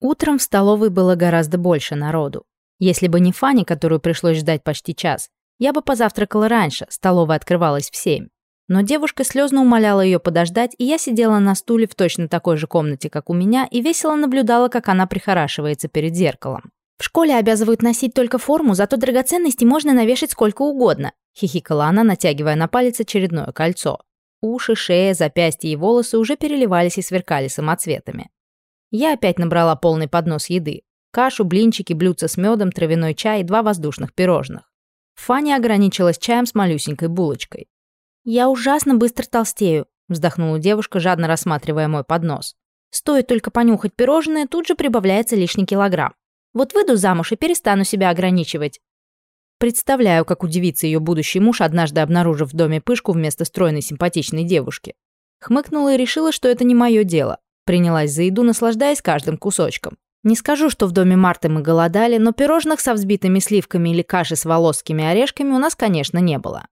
Утром в столовой было гораздо больше народу. Если бы не Фанни, которую пришлось ждать почти час, я бы позавтракала раньше, столовая открывалась в семь. Но девушка слезно умоляла ее подождать, и я сидела на стуле в точно такой же комнате, как у меня, и весело наблюдала, как она прихорашивается перед зеркалом. «В школе обязывают носить только форму, зато драгоценности можно навешать сколько угодно», — хихикала она, натягивая на палец очередное кольцо. Уши, шея, запястья и волосы уже переливались и сверкали самоцветами. Я опять набрала полный поднос еды. Кашу, блинчики, блюдца с медом, травяной чай и два воздушных пирожных. Фаня ограничилась чаем с малюсенькой булочкой. «Я ужасно быстро толстею», — вздохнула девушка, жадно рассматривая мой поднос. «Стоит только понюхать пирожное, тут же прибавляется лишний килограмм. Вот выйду замуж и перестану себя ограничивать». Представляю, как удивится ее будущий муж, однажды обнаружив в доме пышку вместо стройной симпатичной девушки. Хмыкнула и решила, что это не мое дело. Принялась за еду, наслаждаясь каждым кусочком. Не скажу, что в доме Марты мы голодали, но пирожных со взбитыми сливками или каши с волосскими орешками у нас, конечно, не было.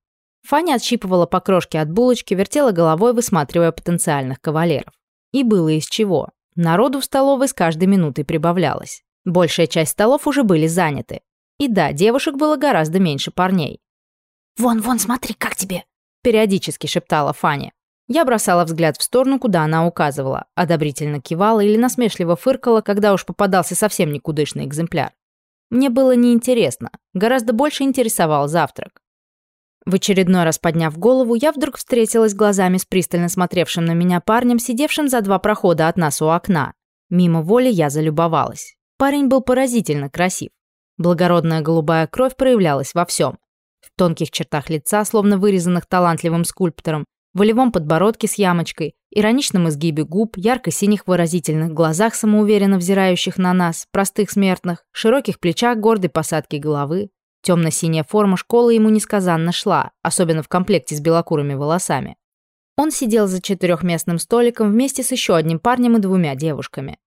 Фаня отщипывала покрошки от булочки, вертела головой, высматривая потенциальных кавалеров. И было из чего. Народу в столовой с каждой минутой прибавлялось. Большая часть столов уже были заняты. И да, девушек было гораздо меньше парней. «Вон, вон, смотри, как тебе!» – периодически шептала Фаня. Я бросала взгляд в сторону, куда она указывала, одобрительно кивала или насмешливо фыркала, когда уж попадался совсем никудышный экземпляр. Мне было неинтересно, гораздо больше интересовал завтрак. В очередной раз подняв голову, я вдруг встретилась глазами с пристально смотревшим на меня парнем, сидевшим за два прохода от нас у окна. Мимо воли я залюбовалась. Парень был поразительно красив. Благородная голубая кровь проявлялась во всем. В тонких чертах лица, словно вырезанных талантливым скульптором, волевом подбородке с ямочкой, ироничном изгибе губ, ярко-синих выразительных глазах, самоуверенно взирающих на нас, простых смертных, широких плечах гордой посадки головы, Темно-синяя форма школы ему несказанно шла, особенно в комплекте с белокурыми волосами. Он сидел за четырехместным столиком вместе с еще одним парнем и двумя девушками.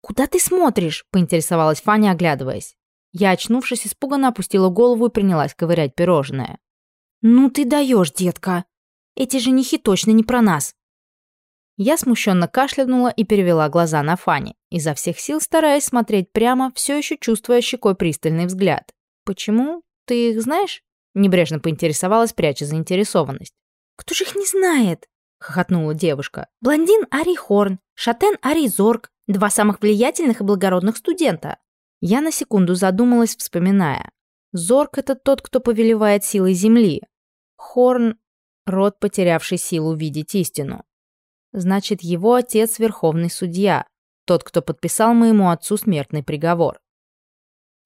«Куда ты смотришь?» – поинтересовалась Фаня, оглядываясь. Я, очнувшись, испуганно опустила голову и принялась ковырять пирожное. «Ну ты даешь, детка! Эти женихи точно не про нас». Я смущенно кашлянула и перевела глаза на Фанни, изо всех сил стараясь смотреть прямо, все еще чувствуя щекой пристальный взгляд. «Почему? Ты их знаешь?» — небрежно поинтересовалась, пряча заинтересованность. «Кто же их не знает?» — хохотнула девушка. «Блондин Ари Хорн, шатен Ари Зорг, два самых влиятельных и благородных студента». Я на секунду задумалась, вспоминая. Зорг — это тот, кто повелевает силой земли. Хорн Род, потерявший силу видеть истину. Значит, его отец – верховный судья, тот, кто подписал моему отцу смертный приговор.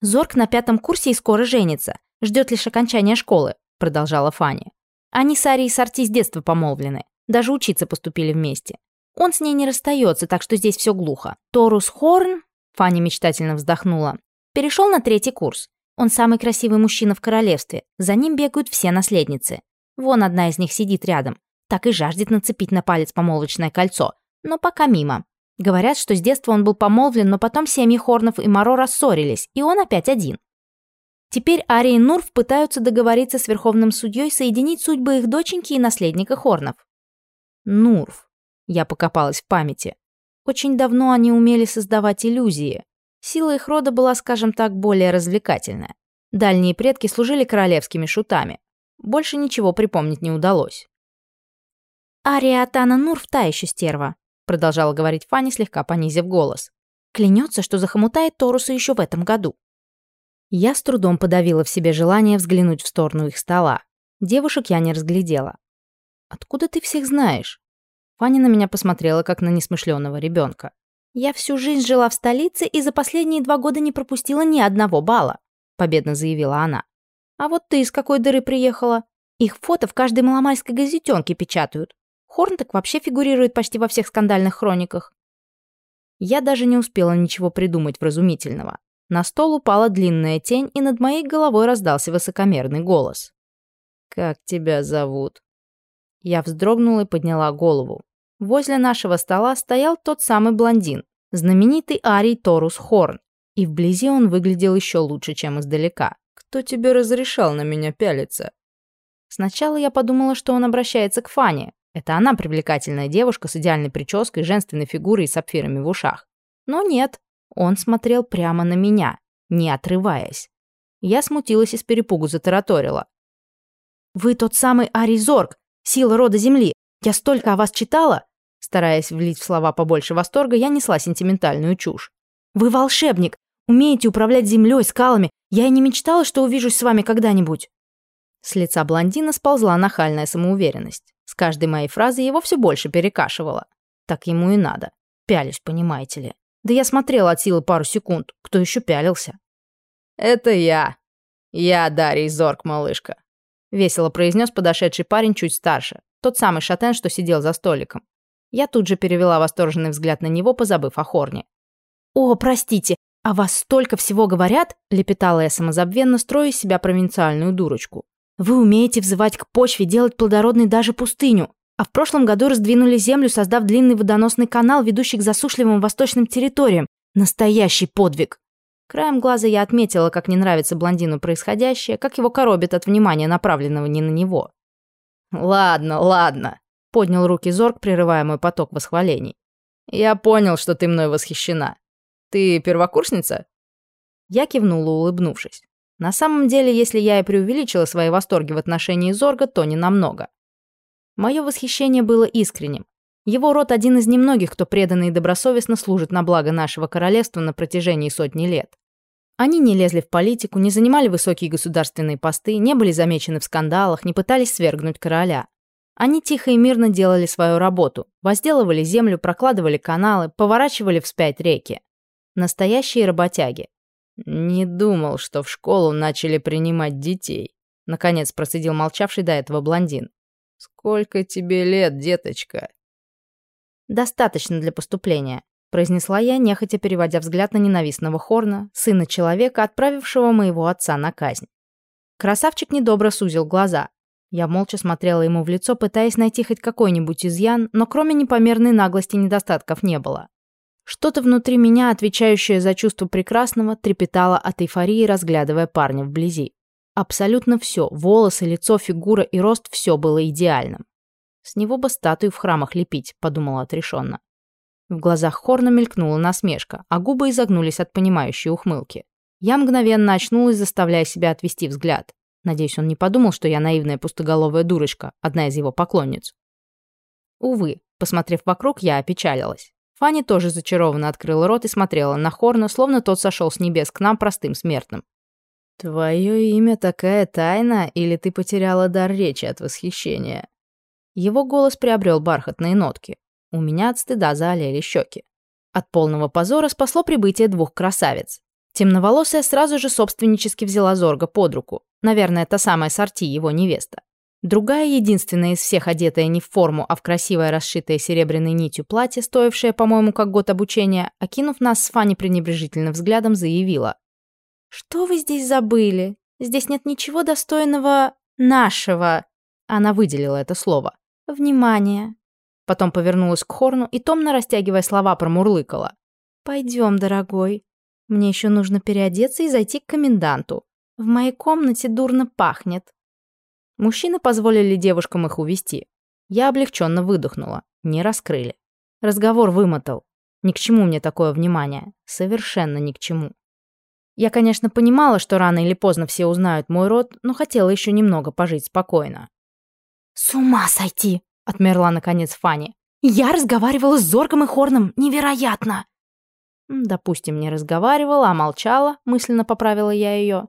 «Зорг на пятом курсе и скоро женится, ждет лишь окончания школы», – продолжала Фанни. Они с Арией Сорти с детства помолвлены, даже учиться поступили вместе. Он с ней не расстается, так что здесь все глухо. Торус Хорн, Фанни мечтательно вздохнула, перешел на третий курс. Он самый красивый мужчина в королевстве, за ним бегают все наследницы. Вон одна из них сидит рядом. Так и жаждет нацепить на палец помолвочное кольцо. Но пока мимо. Говорят, что с детства он был помолвлен, но потом семьи Хорнов и Моро рассорились, и он опять один. Теперь Ари и Нурф пытаются договориться с верховным судьей соединить судьбы их доченьки и наследника Хорнов. Нурф. Я покопалась в памяти. Очень давно они умели создавать иллюзии. Сила их рода была, скажем так, более развлекательная. Дальние предки служили королевскими шутами. Больше ничего припомнить не удалось. «Ариатана Нур та еще стерва», — продолжала говорить Фанни, слегка понизив голос. «Клянется, что захомутает Торуса еще в этом году». Я с трудом подавила в себе желание взглянуть в сторону их стола. Девушек я не разглядела. «Откуда ты всех знаешь?» Фанни на меня посмотрела, как на несмышленого ребенка. «Я всю жизнь жила в столице и за последние два года не пропустила ни одного балла», — победно заявила она. А вот ты из какой дыры приехала? Их фото в каждой маломальской газетенке печатают. Хорн так вообще фигурирует почти во всех скандальных хрониках. Я даже не успела ничего придумать вразумительного. На стол упала длинная тень, и над моей головой раздался высокомерный голос. «Как тебя зовут?» Я вздрогнула и подняла голову. Возле нашего стола стоял тот самый блондин, знаменитый Арий Торус Хорн, и вблизи он выглядел еще лучше, чем издалека кто тебе разрешал на меня пялиться?» Сначала я подумала, что он обращается к Фане. Это она привлекательная девушка с идеальной прической, женственной фигурой и сапфирами в ушах. Но нет, он смотрел прямо на меня, не отрываясь. Я смутилась и с перепугу затараторила. «Вы тот самый Аризорг, сила рода Земли. Я столько о вас читала!» Стараясь влить в слова побольше восторга, я несла сентиментальную чушь. «Вы волшебник! Умеете управлять землей, скалами. Я и не мечтала, что увижусь с вами когда-нибудь». С лица блондина сползла нахальная самоуверенность. С каждой моей фразы его все больше перекашивало. Так ему и надо. Пялюсь, понимаете ли. Да я смотрела от силы пару секунд. Кто еще пялился? «Это я. Я Дарий Зорг, малышка», — весело произнес подошедший парень чуть старше. Тот самый шатен, что сидел за столиком. Я тут же перевела восторженный взгляд на него, позабыв о хорне. «О, простите, «О «А вас столько всего говорят», — лепетала я самозабвенно, строя из себя провинциальную дурочку. «Вы умеете взывать к почве, делать плодородной даже пустыню. А в прошлом году раздвинули землю, создав длинный водоносный канал, ведущий к засушливым восточным территориям. Настоящий подвиг!» Краем глаза я отметила, как не нравится блондину происходящее, как его коробит от внимания, направленного не на него. «Ладно, ладно», — поднял руки Зорг, прерывая мой поток восхвалений. «Я понял, что ты мной восхищена. Ты первокурсница?» Я кивнула, улыбнувшись. На самом деле, если я и преувеличила свои восторги в отношении Зорга, то не намного. Мое восхищение было искренним. Его род один из немногих, кто преданно и добросовестно служит на благо нашего королевства на протяжении сотни лет. Они не лезли в политику, не занимали высокие государственные посты, не были замечены в скандалах, не пытались свергнуть короля. Они тихо и мирно делали свою работу, возделывали землю, прокладывали каналы, поворачивали вспять реки. Настоящие работяги. «Не думал, что в школу начали принимать детей», — наконец процедил молчавший до этого блондин. «Сколько тебе лет, деточка?» «Достаточно для поступления», — произнесла я, нехотя переводя взгляд на ненавистного Хорна, сына человека, отправившего моего отца на казнь. Красавчик недобро сузил глаза. Я молча смотрела ему в лицо, пытаясь найти хоть какой-нибудь изъян, но кроме непомерной наглости недостатков не было. Что-то внутри меня, отвечающее за чувство прекрасного, трепетало от эйфории, разглядывая парня вблизи. Абсолютно все – волосы, лицо, фигура и рост – все было идеальным. «С него бы статую в храмах лепить», – подумала отрешенно. В глазах Хорна мелькнула насмешка, а губы изогнулись от понимающей ухмылки. Я мгновенно очнулась, заставляя себя отвести взгляд. Надеюсь, он не подумал, что я наивная пустоголовая дурочка, одна из его поклонниц. Увы, посмотрев вокруг, я опечалилась. Фанни тоже зачарованно открыла рот и смотрела на Хорна, словно тот сошел с небес к нам простым смертным. «Твое имя такая тайна, или ты потеряла дар речи от восхищения?» Его голос приобрел бархатные нотки. У меня от стыда заолели щеки. От полного позора спасло прибытие двух красавиц. Темноволосая сразу же собственнически взяла Зорга под руку. Наверное, та самая сорти его невеста. Другая единственная из всех одетая не в форму, а в красивое расшитое серебряной нитью платье, стоившее, по-моему, как год обучения, окинув нас с Фанни пренебрежительным взглядом, заявила. «Что вы здесь забыли? Здесь нет ничего достойного нашего...» Она выделила это слово. «Внимание!» Потом повернулась к Хорну и, томно растягивая слова, промурлыкала. «Пойдем, дорогой. Мне еще нужно переодеться и зайти к коменданту. В моей комнате дурно пахнет». Мужчины позволили девушкам их увести. Я облегченно выдохнула. Не раскрыли. Разговор вымотал. Ни к чему мне такое внимание. Совершенно ни к чему. Я, конечно, понимала, что рано или поздно все узнают мой род, но хотела еще немного пожить спокойно. «С ума сойти!» — отмерла наконец Фанни. «Я разговаривала с Зорком и Хорном! Невероятно!» Допустим, не разговаривала, а молчала, мысленно поправила я ее.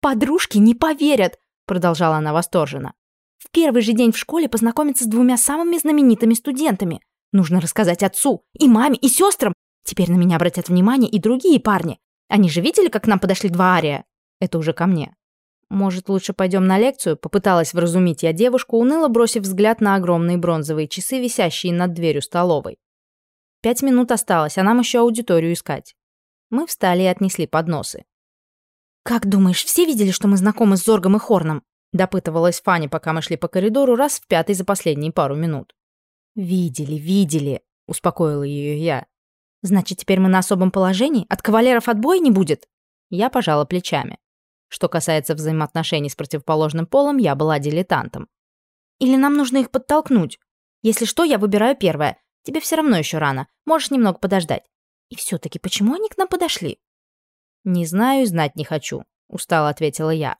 «Подружки не поверят! продолжала она восторженно. «В первый же день в школе познакомиться с двумя самыми знаменитыми студентами. Нужно рассказать отцу, и маме, и сестрам. Теперь на меня обратят внимание и другие парни. Они же видели, как к нам подошли два ария?» Это уже ко мне. «Может, лучше пойдем на лекцию?» Попыталась вразумить я девушку, уныло бросив взгляд на огромные бронзовые часы, висящие над дверью столовой. Пять минут осталось, а нам еще аудиторию искать. Мы встали и отнесли подносы. «Как думаешь, все видели, что мы знакомы с Зоргом и Хорном?» — допытывалась Фаня, пока мы шли по коридору раз в пятый за последние пару минут. «Видели, видели», — успокоила ее я. «Значит, теперь мы на особом положении? От кавалеров отбоя не будет?» Я пожала плечами. Что касается взаимоотношений с противоположным полом, я была дилетантом. «Или нам нужно их подтолкнуть? Если что, я выбираю первое. Тебе все равно еще рано. Можешь немного подождать. И все-таки почему они к нам подошли? «Не знаю и знать не хочу», — устало ответила я.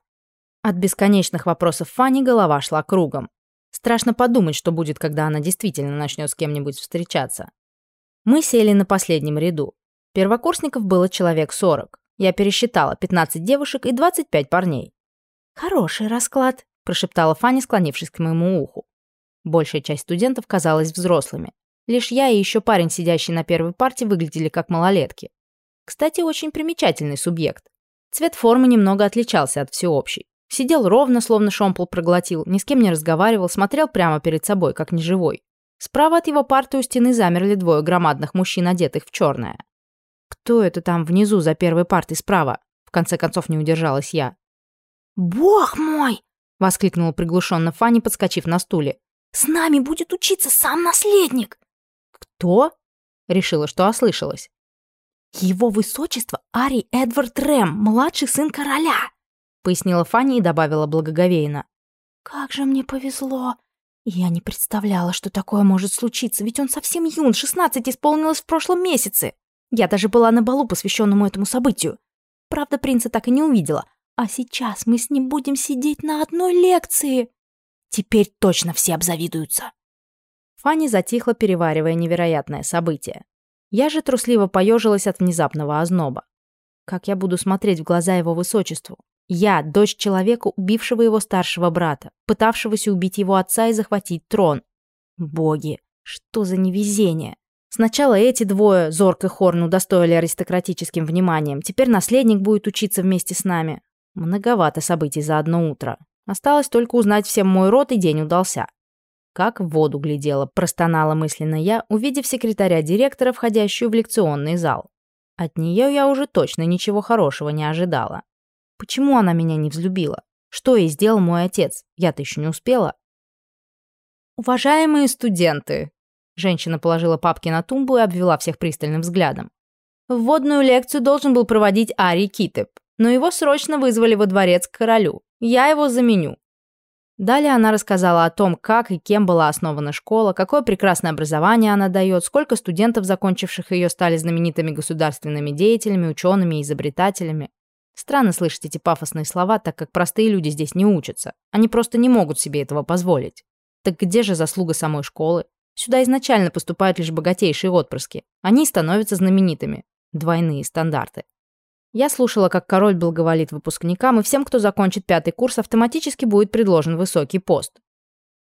От бесконечных вопросов Фани голова шла кругом. Страшно подумать, что будет, когда она действительно начнет с кем-нибудь встречаться. Мы сели на последнем ряду. Первокурсников было человек 40. Я пересчитала 15 девушек и 25 парней. «Хороший расклад», — прошептала Фанни, склонившись к моему уху. Большая часть студентов казалась взрослыми. Лишь я и еще парень, сидящий на первой парте, выглядели как малолетки. Кстати, очень примечательный субъект. Цвет формы немного отличался от всеобщей. Сидел ровно, словно шомпол проглотил, ни с кем не разговаривал, смотрел прямо перед собой, как неживой. Справа от его парты у стены замерли двое громадных мужчин, одетых в черное. «Кто это там внизу за первой партой справа?» В конце концов не удержалась я. «Бог мой!» — воскликнула приглушенно Фанни, подскочив на стуле. «С нами будет учиться сам наследник!» «Кто?» — решила, что ослышалась. «Его высочество Ари Эдвард Рэм, младший сын короля», — пояснила Фанни и добавила благоговейно. «Как же мне повезло! Я не представляла, что такое может случиться, ведь он совсем юн, 16 исполнилось в прошлом месяце. Я даже была на балу, посвященному этому событию. Правда, принца так и не увидела. А сейчас мы с ним будем сидеть на одной лекции. Теперь точно все обзавидуются». Фанни затихла, переваривая невероятное событие. Я же трусливо поежилась от внезапного озноба. Как я буду смотреть в глаза его высочеству? Я, дочь человека, убившего его старшего брата, пытавшегося убить его отца и захватить трон. Боги, что за невезение! Сначала эти двое, Зорг и Хорн, удостоили аристократическим вниманием. Теперь наследник будет учиться вместе с нами. Многовато событий за одно утро. Осталось только узнать всем мой род, и день удался как в воду глядела, простонала мысленно я, увидев секретаря директора, входящую в лекционный зал. От нее я уже точно ничего хорошего не ожидала. Почему она меня не взлюбила? Что ей сделал мой отец? Я-то еще не успела. «Уважаемые студенты!» Женщина положила папки на тумбу и обвела всех пристальным взглядом. Вводную лекцию должен был проводить Арий Китеп, но его срочно вызвали во дворец к королю. Я его заменю. Далее она рассказала о том, как и кем была основана школа, какое прекрасное образование она дает, сколько студентов, закончивших ее, стали знаменитыми государственными деятелями, учеными и изобретателями. Странно слышать эти пафосные слова, так как простые люди здесь не учатся. Они просто не могут себе этого позволить. Так где же заслуга самой школы? Сюда изначально поступают лишь богатейшие отпрыски. Они становятся знаменитыми. Двойные стандарты. Я слушала, как король благоволит выпускникам, и всем, кто закончит пятый курс, автоматически будет предложен высокий пост.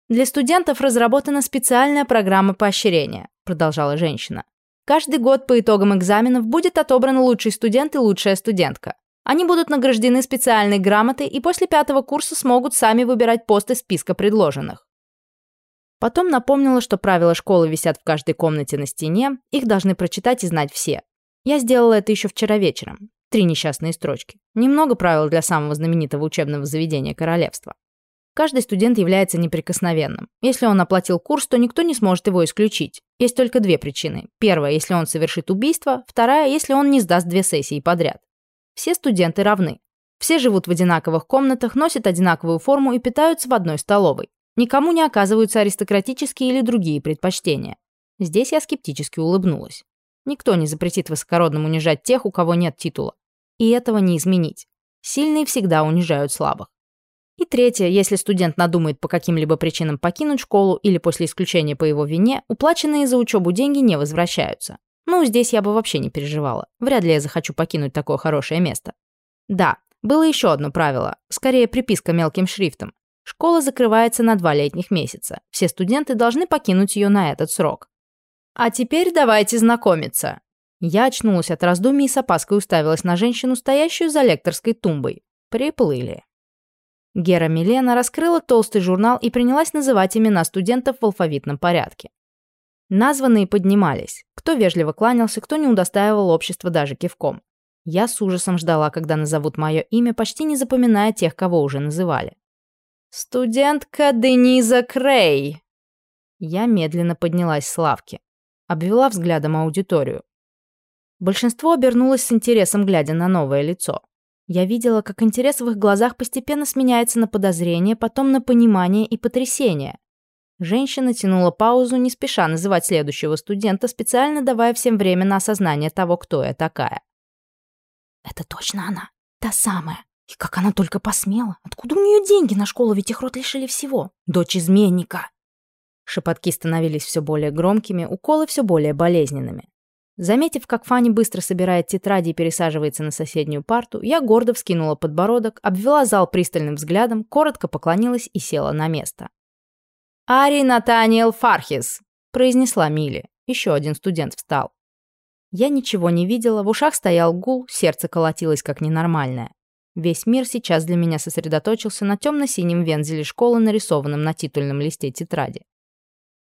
«Для студентов разработана специальная программа поощрения», продолжала женщина. «Каждый год по итогам экзаменов будет отобран лучший студент и лучшая студентка. Они будут награждены специальной грамотой и после пятого курса смогут сами выбирать пост из списка предложенных. Потом напомнила, что правила школы висят в каждой комнате на стене, их должны прочитать и знать все. Я сделала это еще вчера вечером. три несчастные строчки. Немного правил для самого знаменитого учебного заведения королевства. Каждый студент является неприкосновенным. Если он оплатил курс, то никто не сможет его исключить. Есть только две причины. Первая, если он совершит убийство, вторая, если он не сдаст две сессии подряд. Все студенты равны. Все живут в одинаковых комнатах, носят одинаковую форму и питаются в одной столовой. Никому не оказываются аристократические или другие предпочтения. Здесь я скептически улыбнулась. Никто не запретит высокородным унижать тех, у кого нет титула и этого не изменить. Сильные всегда унижают слабых. И третье, если студент надумает по каким-либо причинам покинуть школу или после исключения по его вине, уплаченные за учебу деньги не возвращаются. Ну, здесь я бы вообще не переживала. Вряд ли я захочу покинуть такое хорошее место. Да, было еще одно правило, скорее приписка мелким шрифтом. Школа закрывается на два летних месяца. Все студенты должны покинуть ее на этот срок. А теперь давайте знакомиться. Я очнулась от раздумий и с опаской уставилась на женщину, стоящую за лекторской тумбой. Приплыли. Гера Милена раскрыла толстый журнал и принялась называть имена студентов в алфавитном порядке. Названные поднимались. Кто вежливо кланялся, кто не удостаивал общества даже кивком. Я с ужасом ждала, когда назовут мое имя, почти не запоминая тех, кого уже называли. «Студентка Дениза Крей!» Я медленно поднялась с лавки. Обвела взглядом аудиторию. Большинство обернулось с интересом, глядя на новое лицо. Я видела, как интерес в их глазах постепенно сменяется на подозрение, потом на понимание и потрясение. Женщина тянула паузу, не спеша называть следующего студента, специально давая всем время на осознание того, кто я такая. «Это точно она. Та самая. И как она только посмела. Откуда у нее деньги на школу? Ведь их рот лишили всего. Дочь изменника». Шепотки становились все более громкими, уколы все более болезненными. Заметив, как Фанни быстро собирает тетради и пересаживается на соседнюю парту, я гордо вскинула подбородок, обвела зал пристальным взглядом, коротко поклонилась и села на место. «Ари Натаниэл Фархис!» – произнесла Милли. Еще один студент встал. Я ничего не видела, в ушах стоял гул, сердце колотилось как ненормальное. Весь мир сейчас для меня сосредоточился на темно-синем вензеле школы, нарисованном на титульном листе тетради.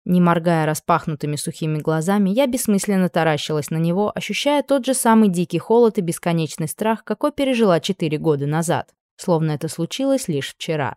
Не моргая распахнутыми сухими глазами, я бессмысленно таращилась на него, ощущая тот же самый дикий холод и бесконечный страх, какой пережила четыре года назад, словно это случилось лишь вчера.